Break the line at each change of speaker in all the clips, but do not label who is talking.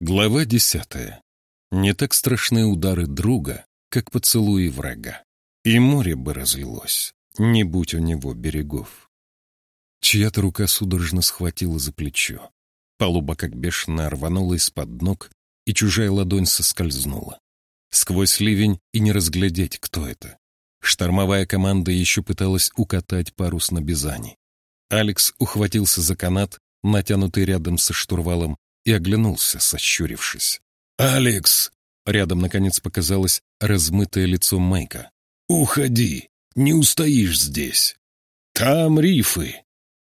Глава десятая. Не так страшны удары друга, как поцелуи врага. И море бы разлилось, не будь у него берегов. Чья-то рука судорожно схватила за плечо. Палуба как бешено рванула из-под ног, и чужая ладонь соскользнула. Сквозь ливень и не разглядеть, кто это. Штормовая команда еще пыталась укатать парус на Бизани. Алекс ухватился за канат, натянутый рядом со штурвалом, и оглянулся, сощурившись. «Алекс!» — рядом, наконец, показалось размытое лицо Майка. «Уходи! Не устоишь здесь! Там рифы!»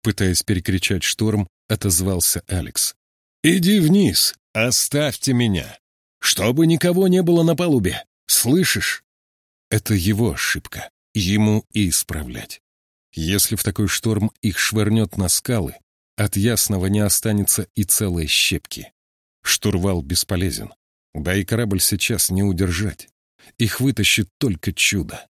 Пытаясь перекричать шторм, отозвался Алекс. «Иди вниз! Оставьте меня! Чтобы никого не было на палубе! Слышишь?» Это его ошибка. Ему и исправлять. Если в такой шторм их швырнет на скалы, от ясного не останется и целой щепки. Штурвал бесполезен. Да и корабль сейчас не удержать. Их вытащит только чудо.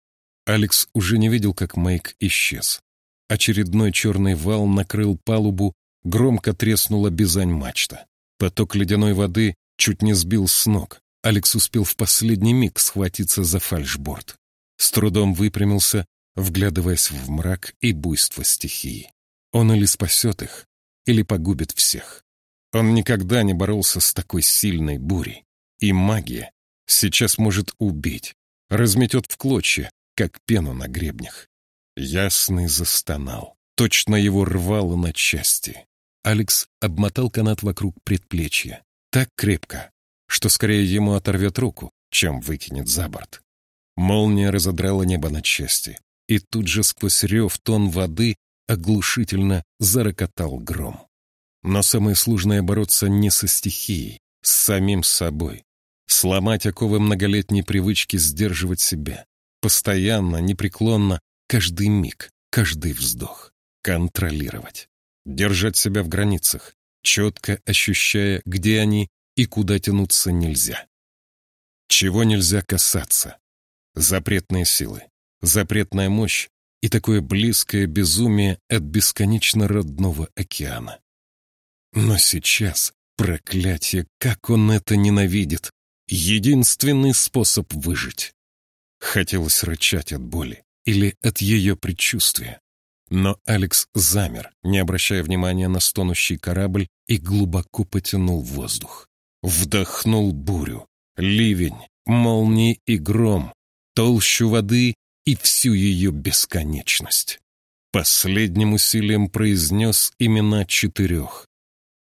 Алекс уже не видел, как Мэйк исчез. Очередной черный вал накрыл палубу, громко треснула бизань мачта. Поток ледяной воды чуть не сбил с ног. Алекс успел в последний миг схватиться за фальшборд. С трудом выпрямился, вглядываясь в мрак и буйство стихии. Он или спасет их, или погубит всех. Он никогда не боролся с такой сильной бурей. И магия сейчас может убить, разметет в клочья, как пену на гребнях. Ясный застонал. Точно его рвало на части. Алекс обмотал канат вокруг предплечья. Так крепко, что скорее ему оторвет руку, чем выкинет за борт. Молния разодрала небо на части, и тут же сквозь рев тон воды оглушительно зарокотал гром. Но самое сложное — бороться не со стихией, с самим собой. Сломать оковы многолетней привычки сдерживать себя. Постоянно, непреклонно, каждый миг, каждый вздох. Контролировать. Держать себя в границах, четко ощущая, где они и куда тянуться нельзя. Чего нельзя касаться. Запретные силы, запретная мощь и такое близкое безумие от бесконечно родного океана. Но сейчас, проклятие, как он это ненавидит! Единственный способ выжить. Хотелось рычать от боли или от ее предчувствия. Но Алекс замер, не обращая внимания на стонущий корабль, и глубоко потянул воздух. Вдохнул бурю, ливень, молнии и гром, толщу воды и всю ее бесконечность. Последним усилием произнес имена четырех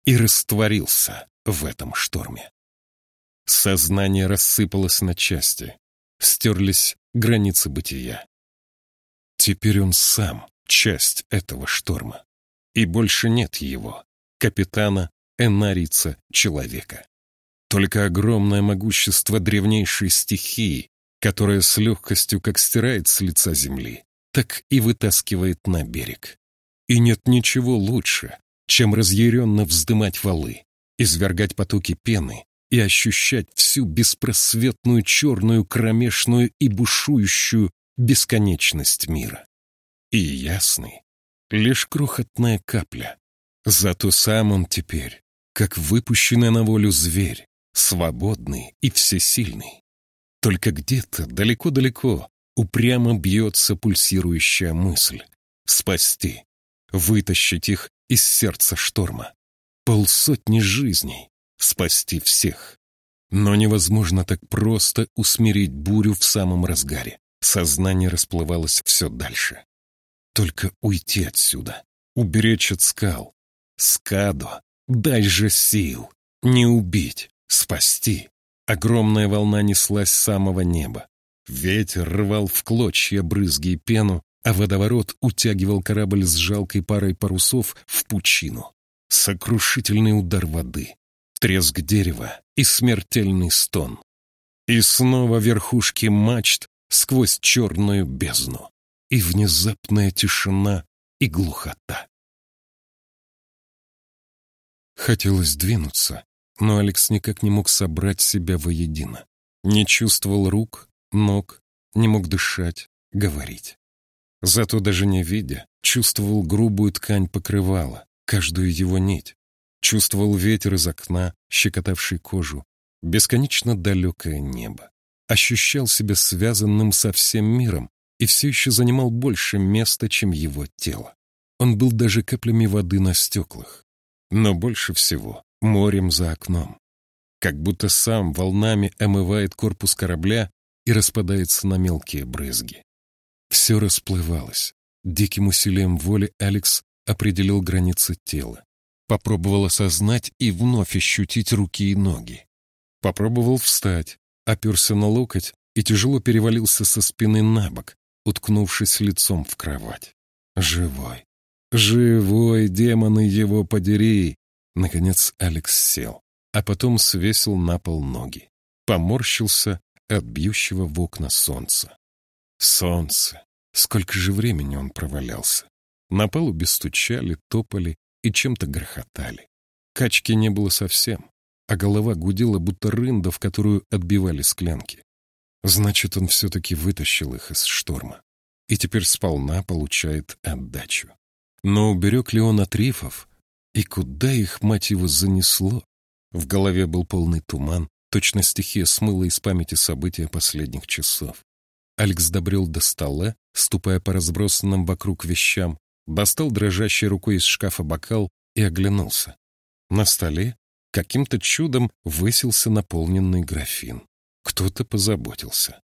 и растворился в этом шторме. Сознание рассыпалось на части, стерлись границы бытия. Теперь он сам часть этого шторма, и больше нет его, капитана, энарица, человека. Только огромное могущество древнейшей стихии, которая с легкостью как стирает с лица земли, так и вытаскивает на берег. И нет ничего лучше, чем разъяренно вздымать валы, извергать потоки пены и ощущать всю беспросветную черную кромешную и бушующую бесконечность мира. И ясный, лишь крохотная капля. Зато сам он теперь, как выпущенный на волю зверь, свободный и всесильный. Только где-то далеко-далеко упрямо бьется пульсирующая мысль — спасти, вытащить их из сердца шторма. Полсотни жизней, спасти всех. Но невозможно так просто усмирить бурю в самом разгаре. Сознание расплывалось все дальше. Только уйти отсюда, уберечь от скал. Скадо, дай же сил, не убить, спасти. Огромная волна неслась с самого неба. Ветер рвал в клочья брызги и пену, а водоворот утягивал корабль с жалкой парой парусов в пучину. Сокрушительный удар воды, треск дерева и смертельный стон. И снова верхушки мачт сквозь черную бездну. И внезапная тишина и глухота. Хотелось двинуться, но Алекс никак не мог собрать себя воедино. Не чувствовал рук, ног, не мог дышать, говорить. Зато даже не видя, чувствовал грубую ткань покрывала, каждую его нить. чувствовал ветер из окна, щекотавший кожу, бесконечно далекое небо. Ощущал себя связанным со всем миром и все еще занимал больше места, чем его тело. Он был даже каплями воды на стеклах. Но больше всего морем за окном. Как будто сам волнами омывает корпус корабля и распадается на мелкие брызги. Все расплывалось. Диким усилием воли Алекс определил границы тела. Попробовал осознать и вновь ощутить руки и ноги. Попробовал встать, оперся на локоть и тяжело перевалился со спины на бок, уткнувшись лицом в кровать. Живой. Живой, демоны его подери! Наконец Алекс сел, а потом свесил на пол ноги. Поморщился от бьющего в окна солнца. Солнце! Сколько же времени он провалялся. На палубе стучали, топали и чем-то грохотали. Качки не было совсем, а голова гудела, будто рында, в которую отбивали склянки. Значит, он все-таки вытащил их из шторма. И теперь сполна получает отдачу. Но уберег ли он от рифов? И куда их, мать его, занесло? В голове был полный туман, точно стихия смыла из памяти события последних часов. Алекс добрел до стола, ступая по разбросанным вокруг вещам, достал дрожащей рукой из шкафа бокал и оглянулся. На столе каким-то чудом высился наполненный графин. Кто-то позаботился.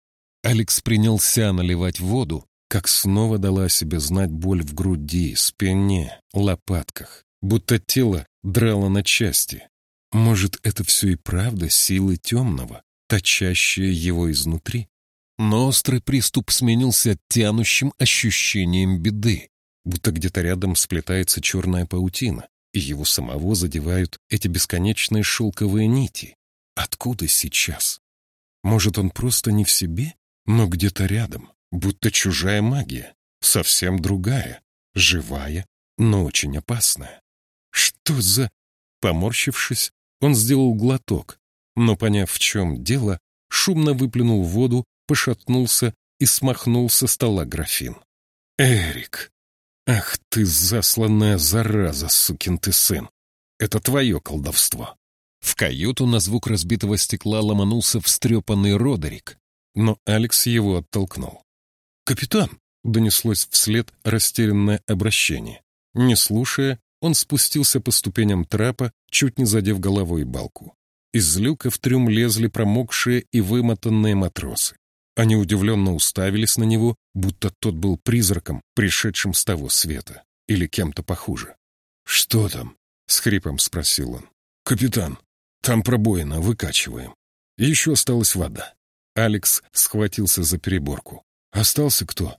Алекс принялся наливать воду, как снова дала себе знать боль в груди, спине, лопатках, будто тело драло на части. Может, это все и правда силы темного, точащие его изнутри? Но острый приступ сменился тянущим ощущением беды, будто где-то рядом сплетается черная паутина, и его самого задевают эти бесконечные шелковые нити. Откуда сейчас? Может, он просто не в себе, но где-то рядом, будто чужая магия, совсем другая, живая, но очень опасная. Что за... Поморщившись, он сделал глоток, но, поняв, в чем дело, шумно выплюнул воду, пошатнулся и смахнул со стола графин. «Эрик! Ах ты, засланная зараза, сукин ты сын! Это твое колдовство!» В каюту на звук разбитого стекла ломанулся встрепанный Родерик, но Алекс его оттолкнул. «Капитан!» — донеслось вслед растерянное обращение. Не слушая, он спустился по ступеням трапа, чуть не задев головой балку. Из люка в трюм лезли промокшие и вымотанные матросы. Они удивленно уставились на него, будто тот был призраком, пришедшим с того света, или кем-то похуже. «Что там?» — с хрипом спросил он. «Капитан, там пробоина, выкачиваем. Еще осталась вода». Алекс схватился за переборку. «Остался кто?»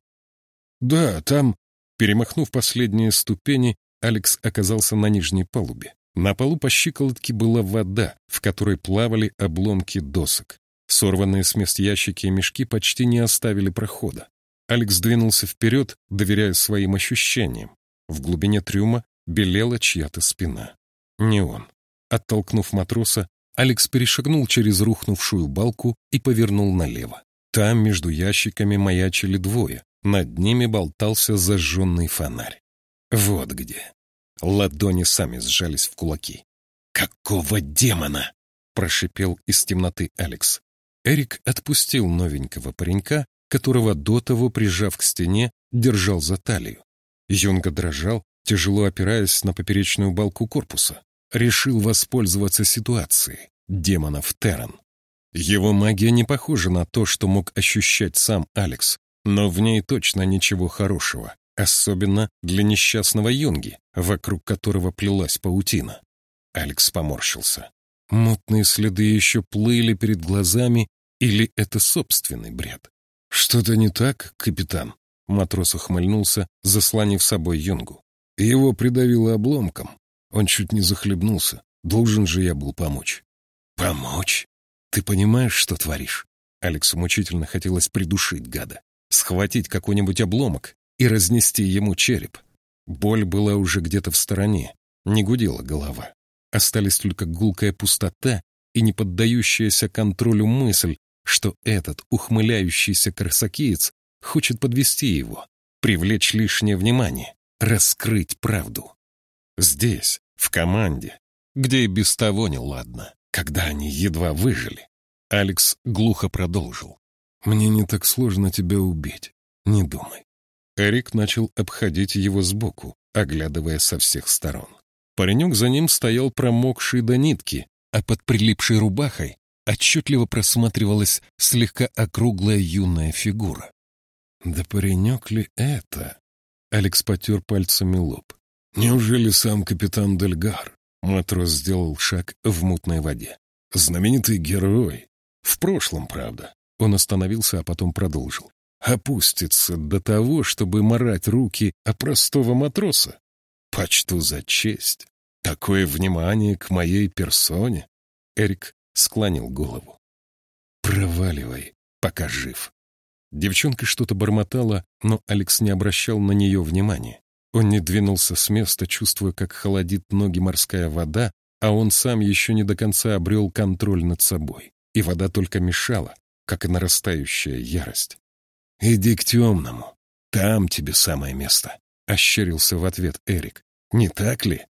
«Да, там...» Перемахнув последние ступени, Алекс оказался на нижней палубе. На полу по щиколотке была вода, в которой плавали обломки досок. Сорванные с мест ящики и мешки почти не оставили прохода. Алекс двинулся вперед, доверяя своим ощущениям. В глубине трюма белела чья-то спина. Не он. Оттолкнув матроса, Алекс перешагнул через рухнувшую балку и повернул налево. Там между ящиками маячили двое. Над ними болтался зажженный фонарь. Вот где. Ладони сами сжались в кулаки. «Какого демона?» — прошипел из темноты Алекс. Эрик отпустил новенького паренька, которого до того, прижав к стене, держал за талию. Юнга дрожал, тяжело опираясь на поперечную балку корпуса. Решил воспользоваться ситуацией. Демонов Терран. Его магия не похожа на то, что мог ощущать сам Алекс, но в ней точно ничего хорошего. Особенно для несчастного юнги, вокруг которого плелась паутина. Алекс поморщился. Мутные следы еще плыли перед глазами, или это собственный бред? «Что-то не так, капитан?» Матрос ухмыльнулся, заслонив собой юнгу. Его придавило обломком. Он чуть не захлебнулся. Должен же я был помочь. «Помочь? Ты понимаешь, что творишь?» Алексу мучительно хотелось придушить гада, схватить какой-нибудь обломок и разнести ему череп. Боль была уже где-то в стороне, не гудела голова. Остались только гулкая пустота и неподдающаяся контролю мысль, что этот ухмыляющийся красакиец хочет подвести его, привлечь лишнее внимание, раскрыть правду. Здесь, в команде, где и без того неладно, когда они едва выжили. Алекс глухо продолжил. «Мне не так сложно тебя убить. Не думай». Эрик начал обходить его сбоку, оглядывая со всех сторон. Паренек за ним стоял промокший до нитки, а под прилипшей рубахой отчетливо просматривалась слегка округлая юная фигура. «Да паренек ли это?» Алекс потер пальцами лоб. «Неужели сам капитан Дельгар?» Матрос сделал шаг в мутной воде. «Знаменитый герой. В прошлом, правда». Он остановился, а потом продолжил. «Опустится до того, чтобы морать руки о простого матроса? Почту за честь. Такое внимание к моей персоне?» Эрик склонил голову. «Проваливай, пока жив». Девчонка что-то бормотала, но Алекс не обращал на нее внимания. Он не двинулся с места, чувствуя, как холодит ноги морская вода, а он сам еще не до конца обрел контроль над собой. И вода только мешала, как и нарастающая ярость. «Иди к темному. Там тебе самое место», — ощерился в ответ Эрик. «Не так ли?»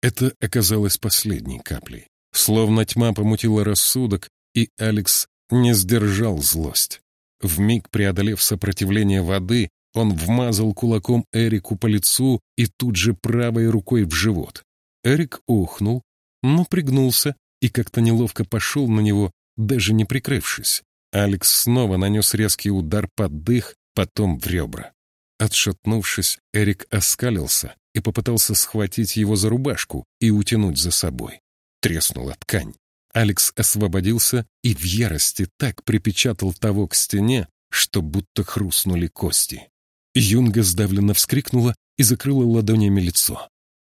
Это оказалось последней каплей. Словно тьма помутила рассудок, и Алекс не сдержал злость. Вмиг преодолев сопротивление воды, он вмазал кулаком Эрику по лицу и тут же правой рукой в живот. Эрик ухнул, но пригнулся и как-то неловко пошел на него, даже не прикрывшись. Алекс снова нанес резкий удар под дых, потом в ребра. Отшатнувшись, Эрик оскалился и попытался схватить его за рубашку и утянуть за собой. Треснула ткань. Алекс освободился и в ярости так припечатал того к стене, что будто хрустнули кости. Юнга сдавленно вскрикнула и закрыла ладонями лицо.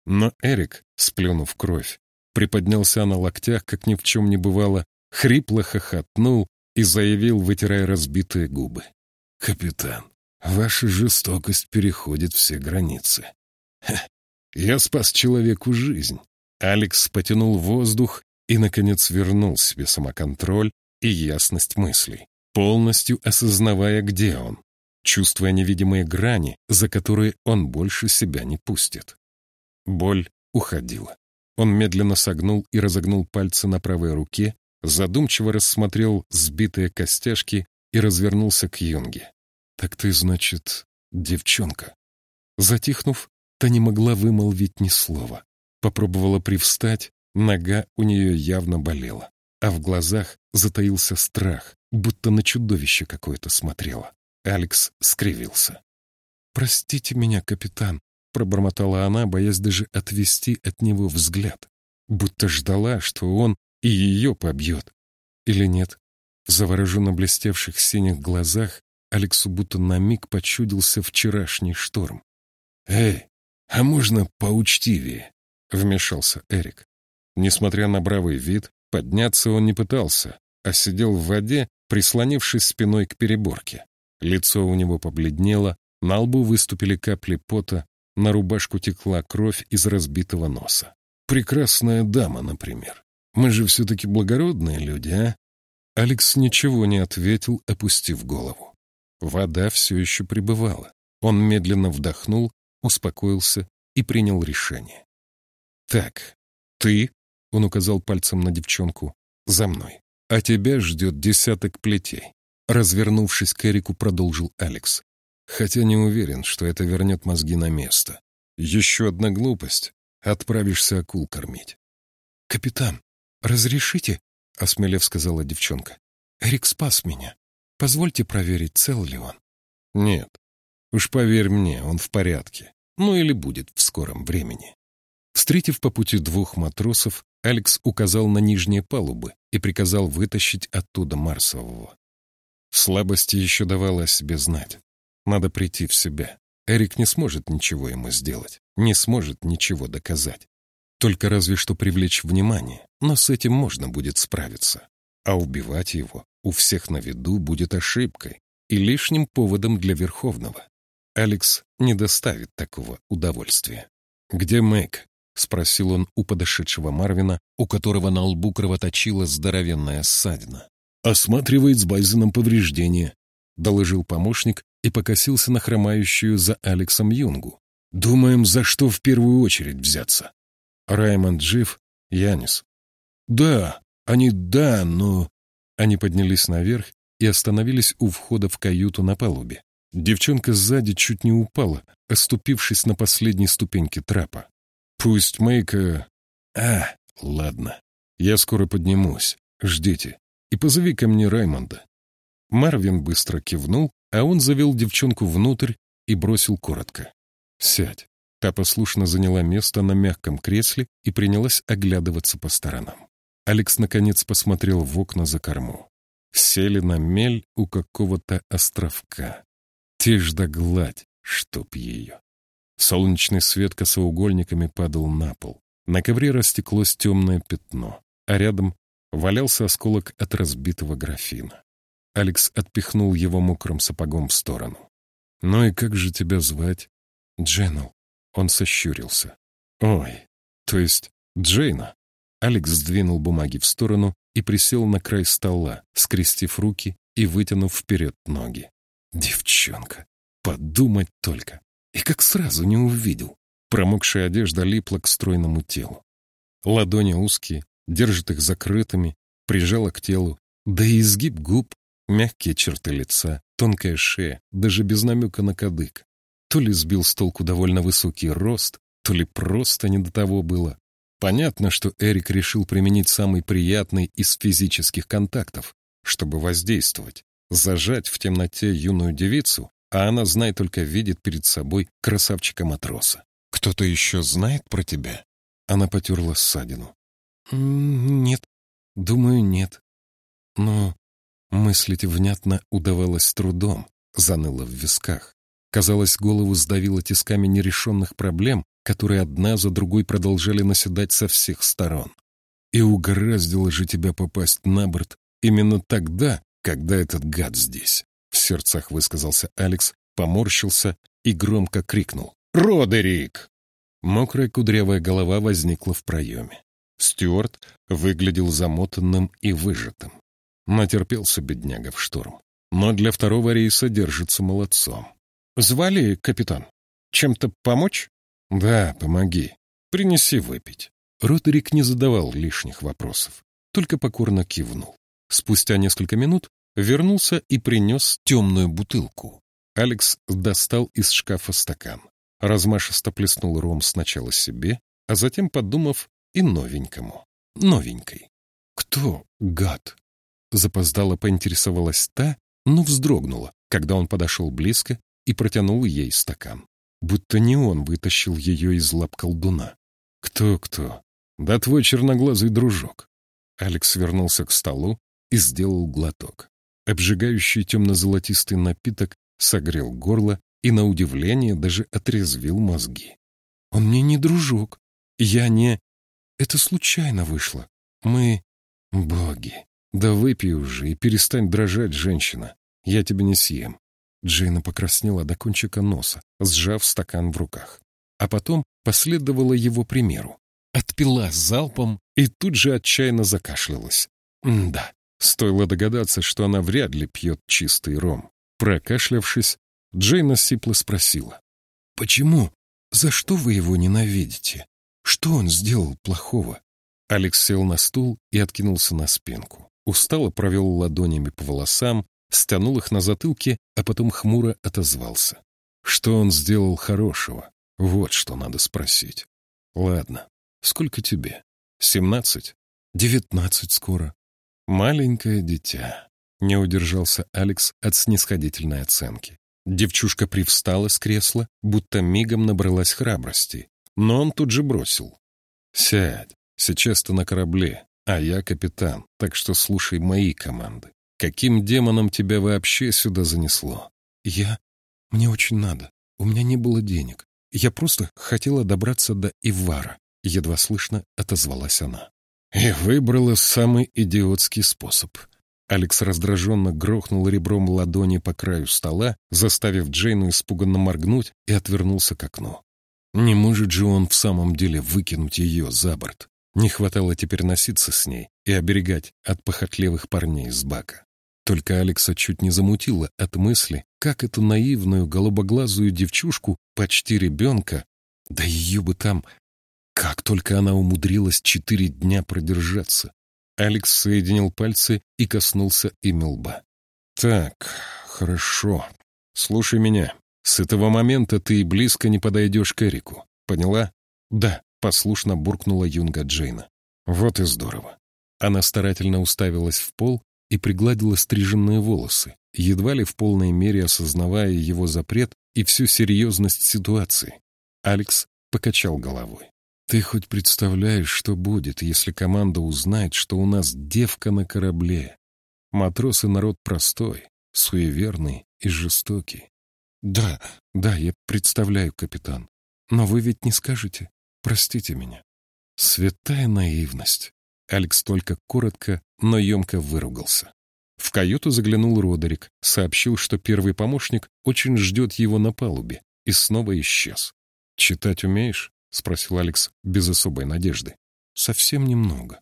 Но Эрик, сплюнув кровь, приподнялся на локтях, как ни в чем не бывало, хрипло хохотнул и заявил, вытирая разбитые губы. «Капитан, ваша жестокость переходит все границы. Ха, я спас человеку жизнь». Алекс потянул воздух и, наконец, вернул себе самоконтроль и ясность мыслей, полностью осознавая, где он, чувствуя невидимые грани, за которые он больше себя не пустит. Боль уходила. Он медленно согнул и разогнул пальцы на правой руке, задумчиво рассмотрел сбитые костяшки и развернулся к Юнге. «Так ты, значит, девчонка?» Затихнув, та не могла вымолвить ни слова. Попробовала привстать, Нога у нее явно болела, а в глазах затаился страх, будто на чудовище какое-то смотрела. Алекс скривился. «Простите меня, капитан», — пробормотала она, боясь даже отвести от него взгляд, будто ждала, что он и ее побьет. Или нет? В завороженно блестевших синих глазах Алексу будто на миг почудился вчерашний шторм. «Эй, а можно поучтивее?» — вмешался Эрик. Несмотря на бравый вид, подняться он не пытался, а сидел в воде, прислонившись спиной к переборке. Лицо у него побледнело, на лбу выступили капли пота, на рубашку текла кровь из разбитого носа. «Прекрасная дама, например. Мы же все-таки благородные люди, а?» Алекс ничего не ответил, опустив голову. Вода все еще пребывала. Он медленно вдохнул, успокоился и принял решение. «Так, ты он указал пальцем на девчонку. «За мной. А тебя ждет десяток плетей». Развернувшись к Эрику, продолжил Алекс. «Хотя не уверен, что это вернет мозги на место. Еще одна глупость. Отправишься акул кормить». «Капитан, разрешите?» — осмелев сказала девчонка. «Эрик спас меня. Позвольте проверить, цел ли он». «Нет. Уж поверь мне, он в порядке. Ну или будет в скором времени». Встретив по пути двух матросов, Алекс указал на нижние палубы и приказал вытащить оттуда Марсового. Слабости еще давала о себе знать. Надо прийти в себя. Эрик не сможет ничего ему сделать, не сможет ничего доказать. Только разве что привлечь внимание, но с этим можно будет справиться. А убивать его у всех на виду будет ошибкой и лишним поводом для Верховного. Алекс не доставит такого удовольствия. «Где Мэг?» — спросил он у подошедшего Марвина, у которого на лбу кровоточила здоровенная ссадина. «Осматривает с Байзеном повреждения», — доложил помощник и покосился на хромающую за Алексом Юнгу. «Думаем, за что в первую очередь взяться». Раймонд жив, Янис. Да, они да, но... Они поднялись наверх и остановились у входа в каюту на палубе. Девчонка сзади чуть не упала, оступившись на последней ступеньке трапа. Пусть Мэйка... А, ладно. Я скоро поднимусь. Ждите. И позови ко мне Раймонда. Марвин быстро кивнул, а он завел девчонку внутрь и бросил коротко. «Сядь». Та послушно заняла место на мягком кресле и принялась оглядываться по сторонам. Алекс наконец посмотрел в окна за корму. Сели на мель у какого-то островка. Тишь да гладь, чтоб ее. Солнечный свет косоугольниками падал на пол. На ковре растеклось темное пятно, а рядом валялся осколок от разбитого графина. Алекс отпихнул его мокрым сапогом в сторону. «Ну и как же тебя звать?» «Дженнел». Он сощурился. «Ой, то есть Джейна?» Алекс сдвинул бумаги в сторону и присел на край стола, скрестив руки и вытянув вперед ноги. «Девчонка! Подумать только! И как сразу не увидел!» Промокшая одежда липла к стройному телу. Ладони узкие, держит их закрытыми, прижала к телу, да и изгиб губ Мягкие черты лица, тонкая шея, даже без намека на кадык. То ли сбил с толку довольно высокий рост, то ли просто не до того было. Понятно, что Эрик решил применить самый приятный из физических контактов, чтобы воздействовать, зажать в темноте юную девицу, а она, знай, только видит перед собой красавчика-матроса. «Кто-то еще знает про тебя?» Она потерла ссадину. «Нет, думаю, нет. Но Мыслить внятно удавалось трудом, заныло в висках. Казалось, голову сдавило тисками нерешенных проблем, которые одна за другой продолжали наседать со всех сторон. И угораздило же тебя попасть на борт именно тогда, когда этот гад здесь. В сердцах высказался Алекс, поморщился и громко крикнул. «Родерик!» Мокрая кудрявая голова возникла в проеме. Стюарт выглядел замотанным и выжатым. Натерпелся бедняга в шторм. Но для второго рейса держится молодцом. «Звали, капитан? Чем-то помочь?» «Да, помоги. Принеси выпить». Ротерик не задавал лишних вопросов, только покорно кивнул. Спустя несколько минут вернулся и принес темную бутылку. Алекс достал из шкафа стакан. Размашисто плеснул ром сначала себе, а затем, подумав, и новенькому. Новенькой. Кто гад? Запоздало поинтересовалась та, но вздрогнула, когда он подошел близко и протянул ей стакан. Будто не он вытащил ее из лап колдуна. «Кто-кто? Да твой черноглазый дружок». Алекс вернулся к столу и сделал глоток. Обжигающий темно-золотистый напиток согрел горло и, на удивление, даже отрезвил мозги. «Он мне не дружок. Я не... Это случайно вышло. Мы... Боги. «Да выпей уже и перестань дрожать, женщина. Я тебя не съем». Джейна покраснела до кончика носа, сжав стакан в руках. А потом последовала его примеру. Отпила залпом и тут же отчаянно закашлялась. М да, стоило догадаться, что она вряд ли пьет чистый ром. Прокашлявшись, Джейна сипло спросила. «Почему? За что вы его ненавидите? Что он сделал плохого?» Алекс сел на стул и откинулся на спинку. Устало провел ладонями по волосам, стянул их на затылке, а потом хмуро отозвался. Что он сделал хорошего? Вот что надо спросить. Ладно, сколько тебе? Семнадцать? Девятнадцать скоро. Маленькое дитя. Не удержался Алекс от снисходительной оценки. Девчушка привстала с кресла, будто мигом набралась храбрости, но он тут же бросил. «Сядь, сейчас ты на корабле, а я капитан, так что слушай мои команды. Каким демоном тебя вообще сюда занесло? Я... Мне очень надо. У меня не было денег. Я просто хотела добраться до Ивара. Едва слышно отозвалась она. И выбрала самый идиотский способ. Алекс раздраженно грохнул ребром ладони по краю стола, заставив Джейну испуганно моргнуть и отвернулся к окну. Не может же он в самом деле выкинуть ее за борт. Не хватало теперь носиться с ней и оберегать от похотливых парней из бака. Только Алекса чуть не замутило от мысли, как эту наивную голубоглазую девчушку, почти ребенка, да ее бы там... Как только она умудрилась четыре дня продержаться. Алекс соединил пальцы и коснулся ими лба. «Так, хорошо. Слушай меня. С этого момента ты и близко не подойдешь к Эрику. Поняла?» «Да», — послушно буркнула Юнга Джейна. «Вот и здорово». Она старательно уставилась в пол и пригладила стриженные волосы, едва ли в полной мере осознавая его запрет и всю серьезность ситуации. Алекс покачал головой. «Ты хоть представляешь, что будет, если команда узнает, что у нас девка на корабле? Матросы — народ простой, суеверный и жестокий. Да, да, я представляю, капитан. Но вы ведь не скажете. Простите меня. Святая наивность. Алекс только коротко, но емко выругался. В каюту заглянул Родерик, сообщил, что первый помощник очень ждет его на палубе, и снова исчез. «Читать умеешь?» — спросил Алекс без особой надежды. «Совсем немного».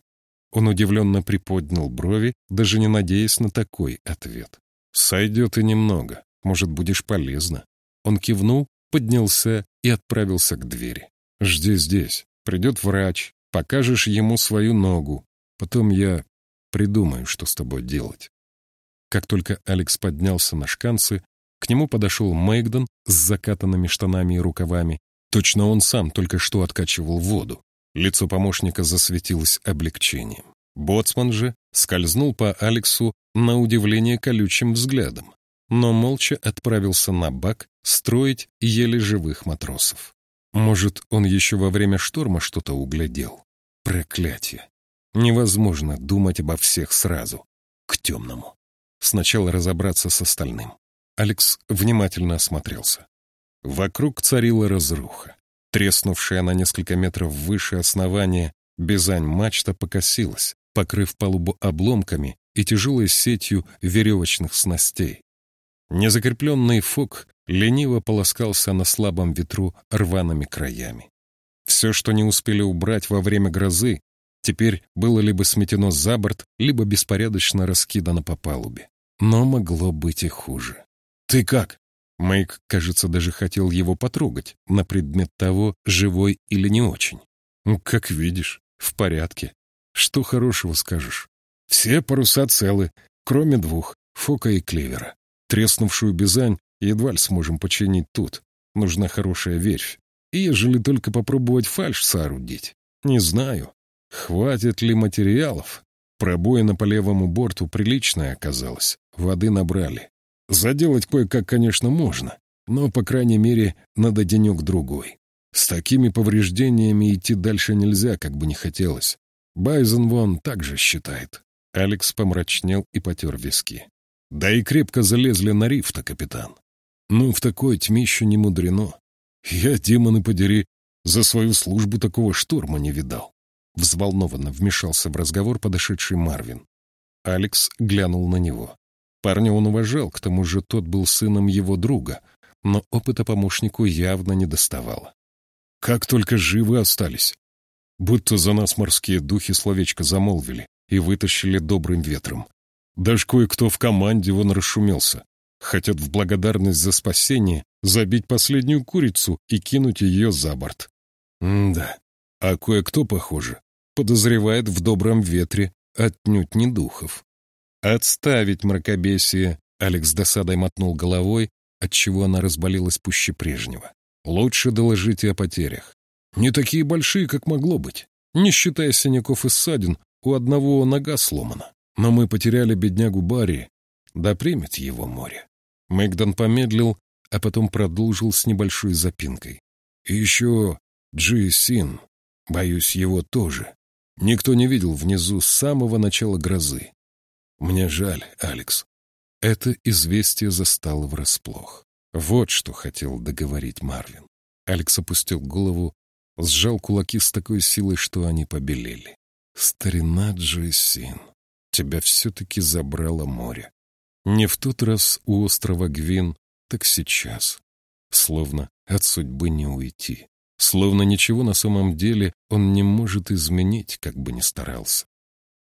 Он удивленно приподнял брови, даже не надеясь на такой ответ. «Сойдет и немного. Может, будешь полезна». Он кивнул, поднялся и отправился к двери. «Жди здесь. Придет врач. Покажешь ему свою ногу. Потом я придумаю, что с тобой делать». Как только Алекс поднялся на шканцы, к нему подошел Мэгдон с закатанными штанами и рукавами. Точно он сам только что откачивал воду. Лицо помощника засветилось облегчением. Боцман же скользнул по Алексу на удивление колючим взглядом, но молча отправился на бак строить еле живых матросов. Может, он еще во время шторма что-то углядел? Проклятие! Невозможно думать обо всех сразу. К темному. Сначала разобраться с остальным. Алекс внимательно осмотрелся. Вокруг царила разруха. Треснувшая на несколько метров выше основания Бизань-мачта покосилась, покрыв палубу обломками и тяжелой сетью веревочных снастей. Незакрепленный фок лениво полоскался на слабом ветру рваными краями. Все, что не успели убрать во время грозы, теперь было либо сметено за борт, либо беспорядочно раскидано по палубе. Но могло быть и хуже. «Ты как?» Майк, кажется, даже хотел его потрогать на предмет того, живой или не очень. Ну, как видишь, в порядке. Что хорошего скажешь? Все паруса целы, кроме двух, Фока и Клевера. Треснувшую бизань едва ли сможем починить тут. Нужна хорошая верфь. И ежели только попробовать фальш соорудить. Не знаю, хватит ли материалов. Пробоина по левому борту приличная оказалась. Воды набрали. Заделать кое-как, конечно, можно, но, по крайней мере, надо денек-другой. С такими повреждениями идти дальше нельзя, как бы не хотелось. Байзен вон так же считает. Алекс помрачнел и потер виски. Да и крепко залезли на риф-то, капитан. Ну, в такой тьмище не мудрено. Я, демоны подери, за свою службу такого штурма не видал. Взволнованно вмешался в разговор подошедший Марвин. Алекс глянул на него. Парня он уважал, к тому же тот был сыном его друга, но опыта помощнику явно не доставало. Как только живы остались. Будто за нас морские духи словечко замолвили и вытащили добрым ветром. Даже кое-кто в команде вон расшумелся. Хотят в благодарность за спасение забить последнюю курицу и кинуть ее за борт. Да, а кое-кто, похоже, подозревает в добром ветре отнюдь не духов. «Отставить мракобесие!» Алекс досадой мотнул головой, отчего она разболелась пуще прежнего. «Лучше доложите о потерях. Не такие большие, как могло быть. Не считая синяков и ссадин, у одного нога сломана. Но мы потеряли беднягу Барри. Да примет его море». Мэгдон помедлил, а потом продолжил с небольшой запинкой. «И еще Джи Син. Боюсь, его тоже. Никто не видел внизу с самого начала грозы. Мне жаль, Алекс. Это известие застало врасплох. Вот что хотел договорить Марвин. Алекс опустил голову, сжал кулаки с такой силой, что они побелели. Старина Джейсин, тебя все-таки забрало море. Не в тот раз у острова Гвин, так сейчас. Словно от судьбы не уйти. Словно ничего на самом деле он не может изменить, как бы ни старался.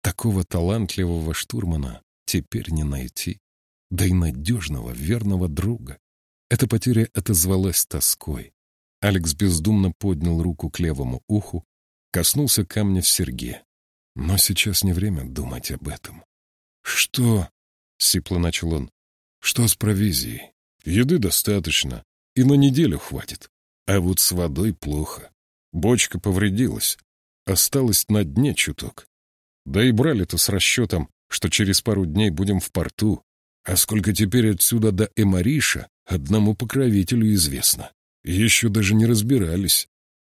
Такого талантливого штурмана теперь не найти, да и надежного, верного друга. Эта потеря отозвалась тоской. Алекс бездумно поднял руку к левому уху, коснулся камня в серьге. Но сейчас не время думать об этом. «Что?» — сипло начал он. «Что с провизией? Еды достаточно, и на неделю хватит. А вот с водой плохо. Бочка повредилась. Осталось на дне чуток. Да и брали-то с расчетом, что через пару дней будем в порту. А сколько теперь отсюда до Эмариша, одному покровителю известно. Еще даже не разбирались.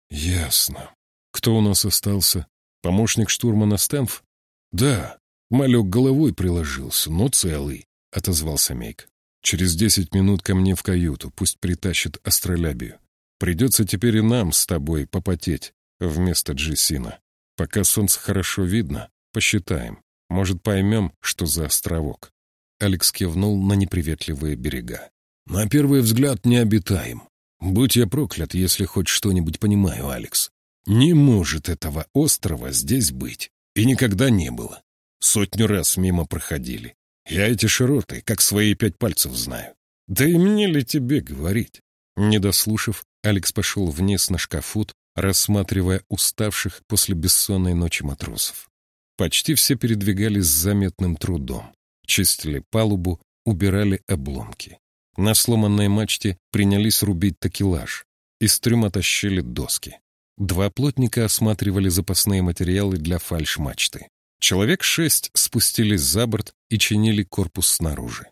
Ясно. Кто у нас остался? Помощник штурмана Стэмф? Да, малек головой приложился, но целый, — отозвался Мейк. Через десять минут ко мне в каюту, пусть притащит астролябию. Придется теперь и нам с тобой попотеть вместо Джисина. Пока солнце хорошо видно, посчитаем. Может, поймем, что за островок. Алекс кивнул на неприветливые берега. На первый взгляд не обитаем. Будь я проклят, если хоть что-нибудь понимаю, Алекс. Не может этого острова здесь быть. И никогда не было. Сотню раз мимо проходили. Я эти широты, как свои пять пальцев знаю. Да и мне ли тебе говорить? Не дослушав, Алекс пошел вниз на шкафут, рассматривая уставших после бессонной ночи матросов. Почти все передвигались с заметным трудом. Чистили палубу, убирали обломки. На сломанной мачте принялись рубить такелаж. Из трюма тащили доски. Два плотника осматривали запасные материалы для фальш-мачты. Человек шесть спустились за борт и чинили корпус снаружи.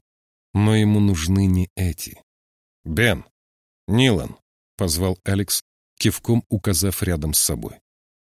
Но ему нужны не эти. «Бен! Нилан!» — позвал Алекс, кивком указав рядом с собой.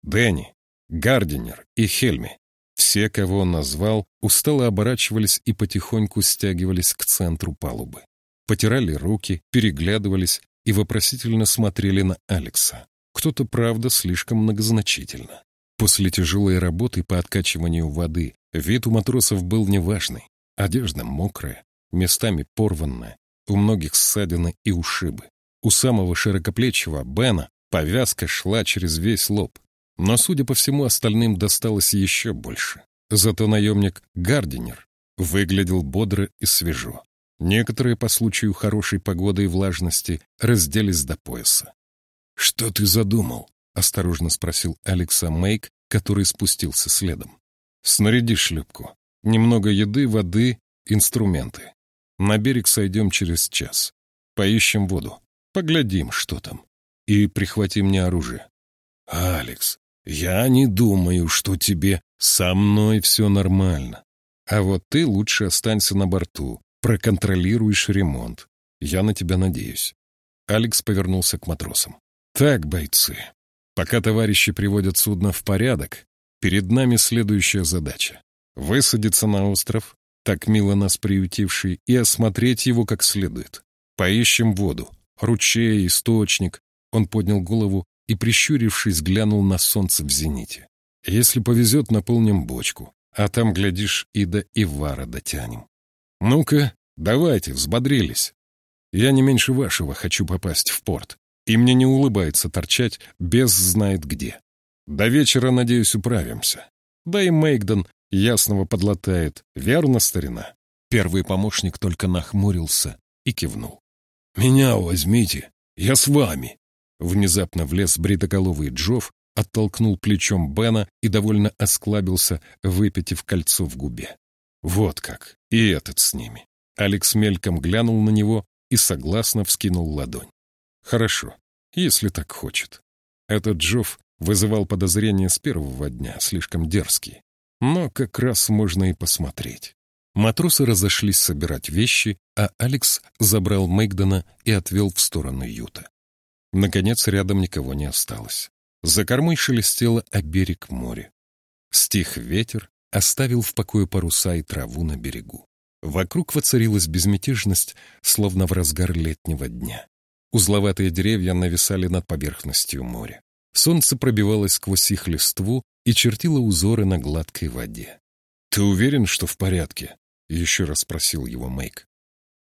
«Дэнни! Гардинер и Хельми!» Все, кого он назвал, устало оборачивались и потихоньку стягивались к центру палубы. Потирали руки, переглядывались и вопросительно смотрели на Алекса. Кто-то, правда, слишком многозначительно. После тяжелой работы по откачиванию воды вид у матросов был неважный. Одежда мокрая, местами порванная, у многих ссадины и ушибы. У самого широкоплечего Бена повязка шла через весь лоб. Но, судя по всему, остальным досталось еще больше. Зато наемник Гардинер выглядел бодро и свежо. Некоторые по случаю хорошей погоды и влажности разделись до пояса. «Что ты задумал?» — осторожно спросил Алекса Мейк, который спустился следом. «Снаряди шлюпку. Немного еды, воды, инструменты. На берег сойдем через час. Поищем воду. Поглядим, что там. И прихвати мне оружие». «Алекс, я не думаю, что тебе со мной все нормально. А вот ты лучше останься на борту, проконтролируешь ремонт. Я на тебя надеюсь». Алекс повернулся к матросам. Так, бойцы, пока товарищи приводят судно в порядок, перед нами следующая задача — высадиться на остров, так мило нас приютивший, и осмотреть его как следует. Поищем воду, ручей, источник. Он поднял голову и, прищурившись, глянул на солнце в зените. Если повезет, наполним бочку, а там, глядишь, и до Ивара дотянем. Ну-ка, давайте, взбодрились. Я не меньше вашего хочу попасть в порт и мне не улыбается торчать без знает где. До вечера, надеюсь, управимся. Да и Мейгден ясного подлатает, верно, старина?» Первый помощник только нахмурился и кивнул. «Меня возьмите, я с вами!» Внезапно влез бритоголовый Джофф, оттолкнул плечом Бена и довольно осклабился, выпитив кольцо в губе. Вот как, и этот с ними. Алекс мельком глянул на него и согласно вскинул ладонь. Хорошо, если так хочет. Этот Джофф вызывал подозрения с первого дня, слишком дерзкий. Но как раз можно и посмотреть. Матросы разошлись собирать вещи, а Алекс забрал Мейгдена и отвел в сторону Юта. Наконец, рядом никого не осталось. За кормой шелестело о берег моря. Стих ветер, оставил в покое паруса и траву на берегу. Вокруг воцарилась безмятежность, словно в разгар летнего дня. Узловатые деревья нависали над поверхностью моря. Солнце пробивалось сквозь их листву и чертило узоры на гладкой воде. «Ты уверен, что в порядке?» — еще раз спросил его Мэйк.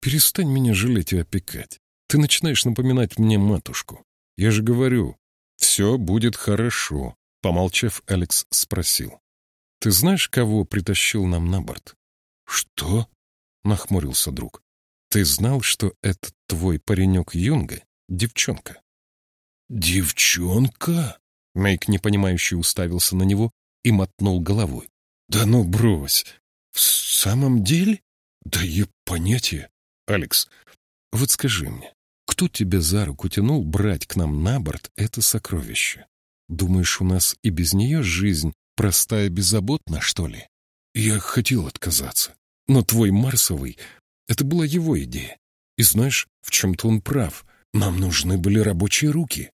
«Перестань меня жалеть и опекать. Ты начинаешь напоминать мне матушку. Я же говорю, все будет хорошо», — помолчав, Алекс спросил. «Ты знаешь, кого притащил нам на борт?» «Что?» — нахмурился друг. Ты знал, что этот твой паренек Юнга — девчонка? Девчонка? Мейк непонимающе уставился на него и мотнул головой. «Да ну брось! В самом деле? Да я понятия. Алекс, вот скажи мне, кто тебя за руку тянул брать к нам на борт это сокровище? Думаешь, у нас и без нее жизнь простая беззаботна, что ли? Я хотел отказаться, но твой Марсовый — это была его идея. И знаешь, в чем-то он прав. Нам нужны были рабочие руки.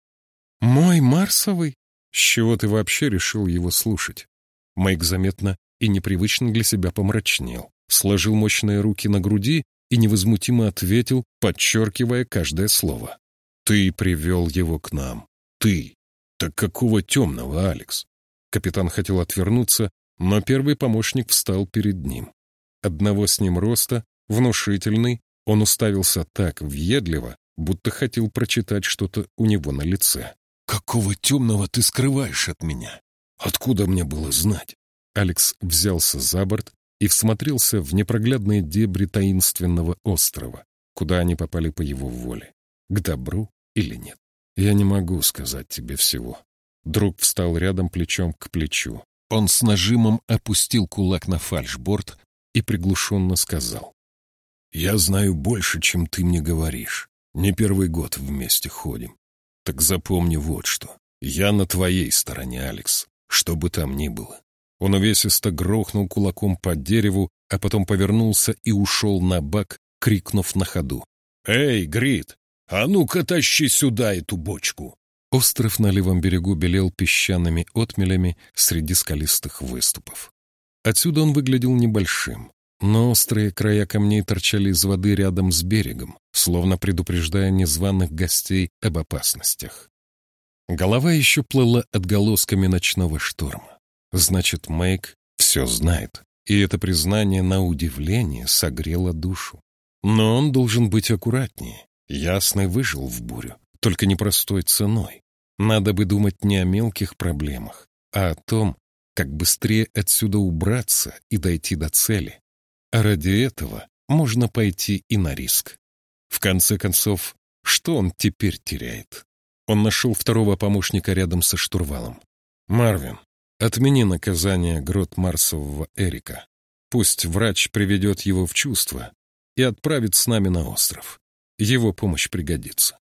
Мой Марсовый? С чего ты вообще решил его слушать? Майк заметно и непривычно для себя помрачнел, сложил мощные руки на груди и невозмутимо ответил, подчеркивая каждое слово. «Ты привел его к нам. Ты. Так какого темного, Алекс?» Капитан хотел отвернуться, но первый помощник встал перед ним. Одного с ним роста, внушительный, он уставился так въедливо, будто хотел прочитать что-то у него на лице. «Какого темного ты скрываешь от меня? Откуда мне было знать?» Алекс взялся за борт и всмотрелся в непроглядные дебри таинственного острова, куда они попали по его воле, к добру или нет. Я не могу сказать тебе всего. Друг встал рядом плечом к плечу. Он с нажимом опустил кулак на фальшборд и приглушенно сказал. «Я знаю больше, чем ты мне говоришь. Не первый год вместе ходим. Так запомни вот что. Я на твоей стороне, Алекс, что бы там ни было. Он увесисто грохнул кулаком по дереву, а потом повернулся и ушел на бак, крикнув на ходу. «Эй, Грит, а ну-ка тащи сюда эту бочку!» Остров на левом берегу белел песчаными отмелями среди скалистых выступов. Отсюда он выглядел небольшим, но острые края камней торчали из воды рядом с берегом, словно предупреждая незваных гостей об опасностях. Голова еще плыла отголосками ночного шторма. Значит, Мэйк все знает, и это признание на удивление согрело душу. Но он должен быть аккуратнее. Ясный выжил в бурю, только непростой ценой. Надо бы думать не о мелких проблемах, а о том, как быстрее отсюда убраться и дойти до цели. А ради этого можно пойти и на риск. В конце концов, что он теперь теряет? Он нашел второго помощника рядом со штурвалом. «Марвин, Отмени наказание грот Марсового Эрика. Пусть врач приведет его в чувство и отправит с нами на остров. Его помощь пригодится.